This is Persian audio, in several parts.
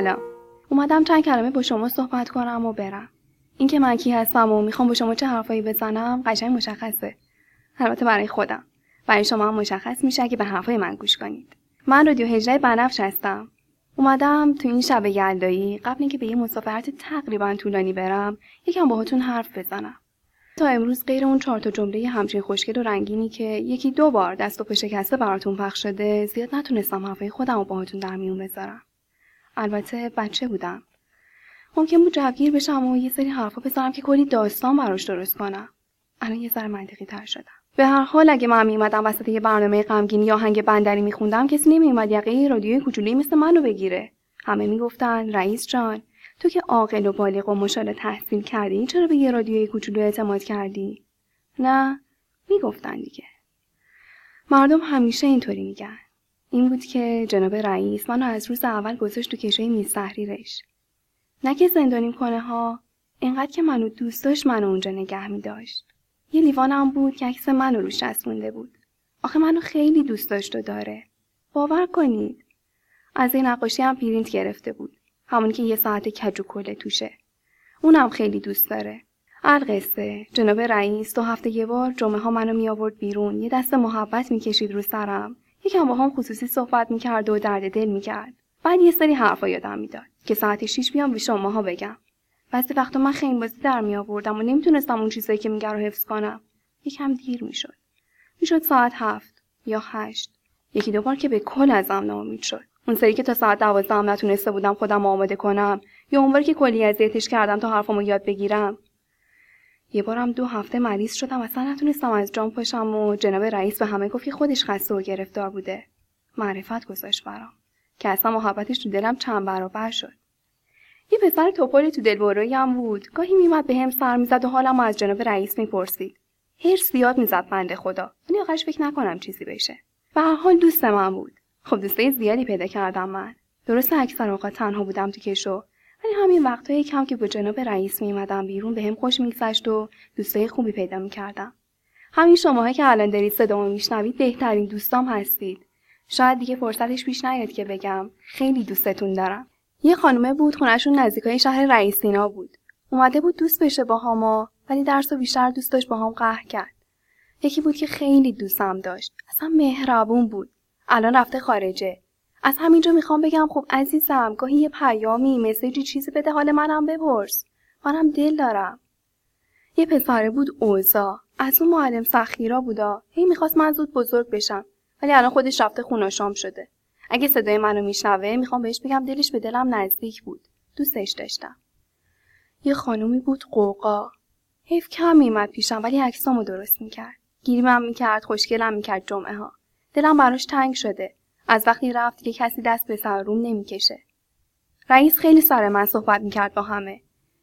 سلام. اومدم چند کلمه با شما صحبت کنم و برم. اینکه من کی هستم و می‌خوام با شما چه حرفایی بزنم قشنگ مشخصه. البته برای خودم. برای شما هم مشخص میشه که به حرفای من گوش کنید. من رادیو هجره بنفش هستم. اومدم تو این شب یلدایی قبل اینکه به یه مسافرت تقریبا طولانی برم یکم باهاتون حرف بزنم. تا امروز غیر اون چهار تا جمله همچین خوشگل و رنگینی که یکی دو بار دست و شکسته براتون پخش شده زیاد نتونستم حرفای خودم رو باهاتون در میون بذارم. البته بچه بودم. ممکن بود جوگیر بشم و یه سری حرفا بزنم که کلی داستان براش درست کنم. الان یه ذره منطقی تر شدم. به هر حال اگه من میومدم وسط یه برنامه غمگین یا هنگ بندری میخوندم کسی نمیومد یقه رادیوی کوچولویی مثل منو بگیره. همه می‌گفتن رئیس جان تو که عاقل و بالغ و مشال تحصیل کردی چرا به یه رادیوی کوچولو اعتماد کردی؟ نه می‌گفتن دیگه. مردم همیشه اینطوری میگن. این بود که جناب رئیس منو از روز اول گذاشت تو کشوی میز تحریرش نه که زندانیم کنه ها اینقدر که منو دوست داشت منو اونجا نگه می داشت. یه لیوانم بود که عکس منو روش چسبونده بود. آخه منو خیلی دوست داشت و داره. باور کنید. از این نقاشی هم پرینت گرفته بود. همونی که یه ساعت کج و کله توشه. اونم خیلی دوست داره. القصه جناب رئیس دو هفته یه بار جمعه ها منو می آورد بیرون یه دست محبت می‌کشید رو سرم یکم با هم خصوصی صحبت می‌کرد و درد دل می‌کرد. بعد یه سری حرفا یادم می‌داد که ساعت 6 بیام به شماها بگم. بعضی وقتا من خیلی بازی در می آوردم و نمی‌تونستم اون چیزایی که میگه رو حفظ کنم. یکم دیر می‌شد. می‌شد ساعت هفت یا هشت. یکی دو بار که به کل ازم ناامید شد. اون سری که تا ساعت دوازده هم نتونسته بودم خودم آماده کنم یا اون که کلی اذیتش کردم تا حرفمو یاد بگیرم. یه بارم دو هفته مریض شدم اصلا نتونستم از جام پاشم و جناب رئیس به همه گفت که خودش خسته و گرفتار بوده. معرفت گذاشت برام که اصلا محبتش تو دلم چند برابر شد. یه پسر توپل تو دلبرویی هم بود. گاهی میمد به هم سر می‌زد و حالم از جناب رئیس می‌پرسید. هرس زیاد می‌زد بنده خدا. ولی آخرش فکر نکنم چیزی بشه. به هر حال دوست من بود. خب دوستای زیادی پیدا کردم من. درسته اکثر اوقات تنها بودم تو کشو همین وقتهای کم که با جناب رئیس میمدم بیرون به هم خوش میگذشت و دوستای خوبی پیدا می‌کردم. همین شماها که الان دارید صدامو میشنوید بهترین دوستام هستید. شاید دیگه فرصتش پیش نیاد که بگم خیلی دوستتون دارم. یه خانومه بود خونشون نزدیکای شهر رئیسینا بود. اومده بود دوست بشه با هما ولی درس و بیشتر دوست داشت با هم قهر کرد. یکی بود که خیلی دوستم داشت. اصلا مهربون بود. الان رفته خارجه. از همینجا می‌خوام بگم خب عزیزم گاهی یه پیامی مسیجی چیزی بده حال منم بپرس. منم دل دارم. یه پسره بود اوزا از اون معلم سخیرا بودا. هی می‌خواست من زود بزرگ بشم ولی الان خودش رفته خوناشام شده. اگه صدای منو میشنوه می‌خوام بهش بگم دلش به دلم نزدیک بود. دوستش داشتم. یه خانومی بود قوقا حیف کم میمد پیشم ولی عکسامو درست می‌کرد. گیریمم می‌کرد خوشگلم می‌کرد جمعه ها دلم براش تنگ شده. از وقتی رفت که کسی دست به سر روم نمی‌کشه. رئیس خیلی سر من صحبت می‌کرد با همه.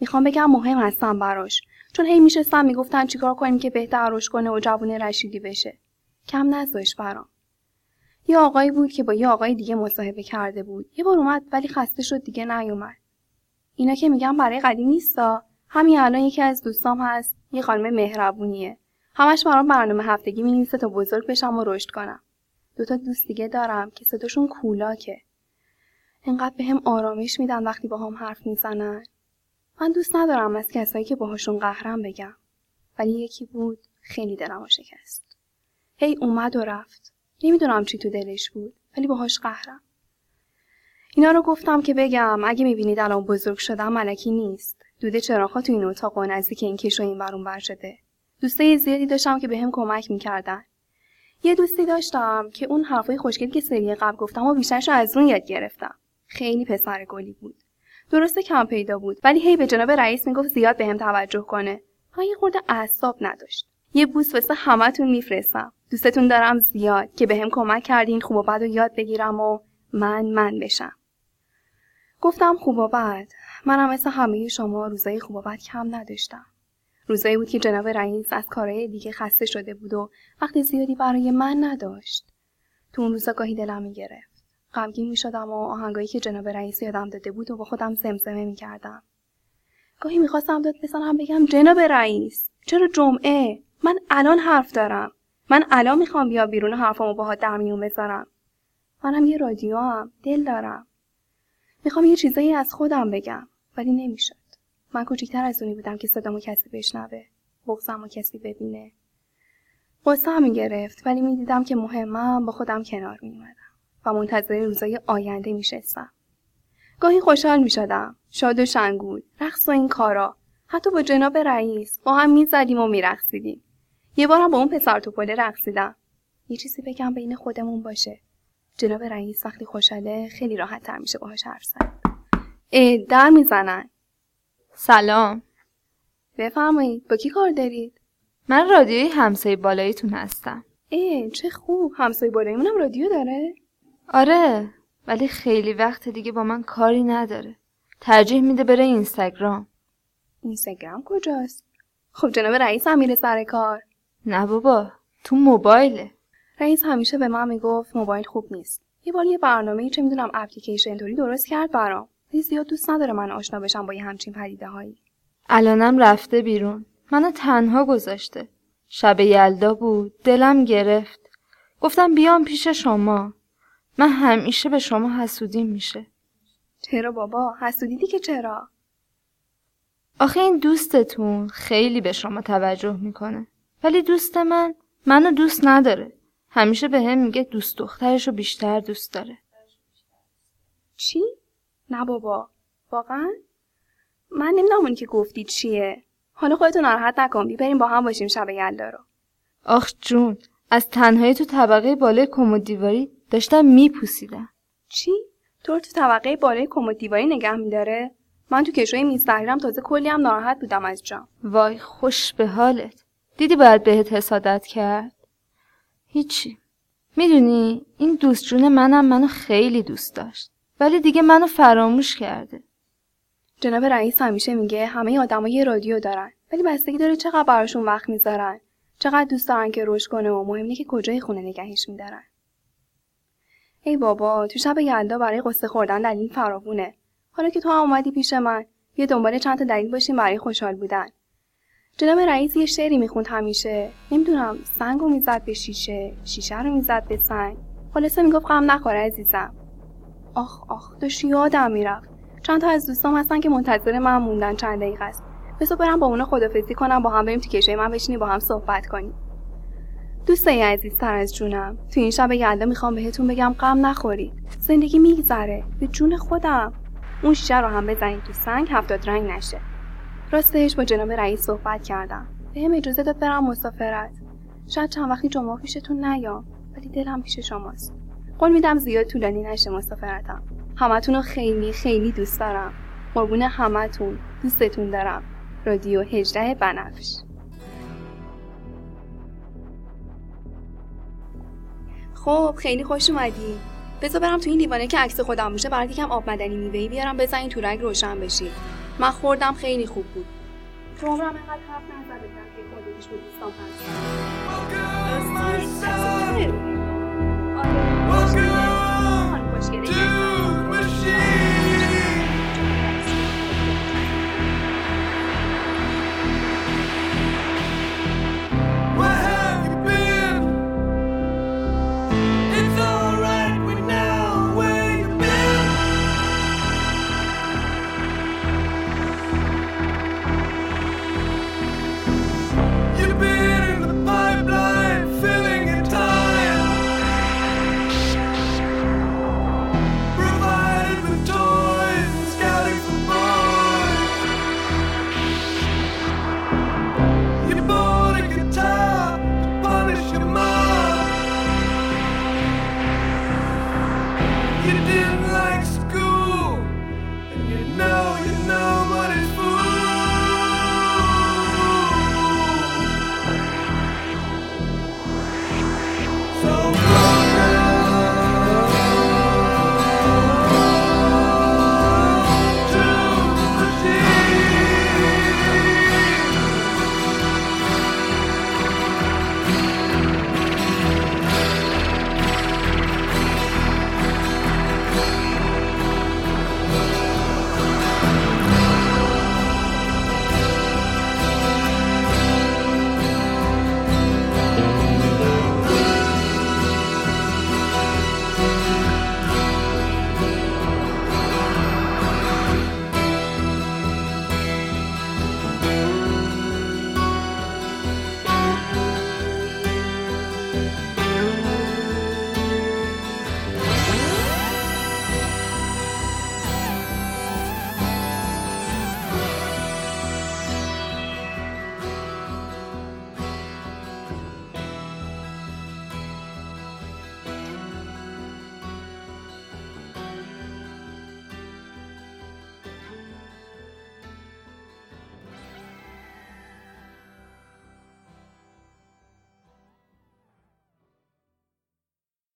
می‌خوام بگم مهم هستم براش. چون هی میشستم می‌گفتن چیکار کنیم که بهتر رشد کنه و جوون رشیدی بشه. کم نذاشت برام. یه آقایی بود که با یه آقای دیگه مصاحبه کرده بود. یه بار اومد ولی خسته شد دیگه نیومد. اینا که میگم برای قدیم نیستا. همین الان یکی از دوستام هست. یه خانم مهربونیه. همش برام برنامه هفتگی می‌نویسه تا بزرگ بشم و رشد کنم. دوتا دوست دیگه دارم که صداشون کولاکه. انقدر به هم آرامش میدن وقتی با هم حرف می‌زنن. من دوست ندارم از کسایی که باهاشون قهرم بگم. ولی یکی بود خیلی دلمو شکست. هی اومد و رفت. نمی‌دونم چی تو دلش بود ولی باهاش قهرم. اینا رو گفتم که بگم اگه می‌بینید الان بزرگ شدم ملکی نیست. دوده چراغا تو این اتاق و نزدیک این کش و این برون بر شده. دوستای زیادی داشتم که بهم هم کمک می‌کردن. یه دوستی داشتم که اون حرفای خوشگلی که سری قبل گفتم و بیشترش از اون یاد گرفتم. خیلی پسر گلی بود. درسته کم پیدا بود ولی هی به جناب رئیس می‌گفت زیاد بهم به توجه کنه. ها یه خورده اعصاب نداشت. یه بوس واسه همتون میفرستم. دوستتون دارم زیاد که بهم به کمک کردین خوب و بد یاد بگیرم و من من بشم. گفتم خوب و بد. منم مثل همه شما روزای خوب و بد کم نداشتم. روزایی بود که جناب رئیس از کارهای دیگه خسته شده بود و وقت زیادی برای من نداشت. تو اون روزا گاهی دلم می‌گرفت. غمگین می‌شدم و آهنگایی که جناب رئیس یادم داده بود و با خودم زمزمه می‌کردم. گاهی می‌خواستم داد بزنم بگم جناب رئیس چرا جمعه؟ من الان حرف دارم. من الان می‌خوام بیا بیرون حرفمو باهات در میون بذارم. منم یه رادیو هم دل دارم. می‌خوام یه چیزایی از خودم بگم ولی نمی‌شد. من کوچیکتر از اونی بودم که صدامو کسی بشنوه بغزمو کسی ببینه. قصه هم گرفت ولی می‌دیدم که مهمم با خودم کنار میومدم و منتظر روزای آینده میشستم. گاهی خوشحال می‌شدم. شاد و شنگول. رقص و این کارا. حتی با جناب رئیس با هم می‌زدیم و میرقصیدیم. یه بارم با اون پسر توپله رقصیدم. یه چیزی بگم بین خودمون باشه. جناب رئیس وقتی خوشحاله خیلی راحت تر میشه باهاش حرف زد. در می‌زنن. سلام. بفرمایید با کی کار دارید؟ من رادیوی همسایه بالاییتون هستم. ای چه خوب. همسایه بالاییمونم رادیو داره؟ آره ولی خیلی وقت دیگه با من کاری نداره. ترجیح میده بره اینستاگرام. اینستاگرام کجاست؟ خب جناب رئیس هم میره سر کار. نه بابا تو موبایله. رئیس همیشه به من می‌گفت موبایل خوب نیست. یه بار یه برنامه چه می‌دونم اپلیکیشن طوری درست کرد برام. ولی زیاد دوست نداره من آشنا بشم با یه همچین پدیده هایی الانم رفته بیرون. منو تنها گذاشته. شب یلدا بود دلم گرفت. گفتم بیام پیش شما. من همیشه به شما حسودیم میشه. چرا بابا؟ حسودیدی که چرا؟ آخه این دوستتون خیلی به شما توجه می‌کنه. ولی دوست من منو دوست نداره. همیشه به هم میگه دوست دخترش رو بیشتر دوست داره. چی؟ نه بابا. واقعا؟ من نمی‌دونم اونی که گفتی چیه. حالا خودتو ناراحت نکن. بریم با هم باشیم شب یلدا رو. آخ جون از تنهایی تو طبقه بالای کمد دیواری داشتم میپوسیدم. چی؟ تو تو طبقه بالای کمد دیواری نگه میداره؟ من تو کشوی میز تحریرم تازه کلی هم ناراحت بودم از جام. وای خوش به حالت. دیدی باید بهت حسادت کرد؟ هیچی. می‌دونی این دوست جون منم منو خیلی دوست داشت. ولی دیگه منو فراموش کرده. جناب رئیس همیشه میگه همه آدما یه رادیو دارن ولی بستگی داره چقدر براشون وقت می‌ذارن چقدر دوست دارن که رشد کنه و مهم که کجای خونه نگهش میدارن. ای بابا تو شب یلدا برای قصه خوردن دلیل فراوونه. حالا که تو هم اومدی پیش من یه دنبال چند تا دلیل باشیم برای خوشحال بودن. جناب رئیس یه شعری می‌خوند همیشه. نمی‌دونم سنگ رو می‌زد به شیشه شیشه رو می‌زد به سنگ. خلاصه می‌گفت غم نخوره عزیزم. آخ آخ داشت یادم می‌رفت. چند تا از دوستام هستن که منتظر من موندن چند دقیقه است. بسو برم با اونا خدافزی کنم با هم بریم تو کشوی من بشینی با هم صحبت کنیم. دوستای عزیزتر از جونم تو این شب یلدا می‌خوام بهتون بگم غم نخورید زندگی میگذره به جون خودم. اون شیشه رو هم بزنید تو سنگ هفتاد رنگ نشه. راستش با جناب رئیس صحبت کردم. بهم اجازه داد برم مسافرت. شاید چند وقتی جمعه پیشتون نیام ولی دلم پیش شماست. قول میدم زیاد طولانی نشه مسافرتم همتون رو خیلی خیلی دوست دارم. قربون همتون. دوستتون دارم. رادیو هجده بنفش. خب خیلی خوش اومدی. بذار برم تو این دیوانه که عکس خودم باشه برات یکم آب مدنی میوهی بیارم بزنین تو رنگ روشن بشی. من خوردم خیلی خوب بود. تو عمرم اینقدر حرف نزده که خودش به دوستان هست Welcome to Machine.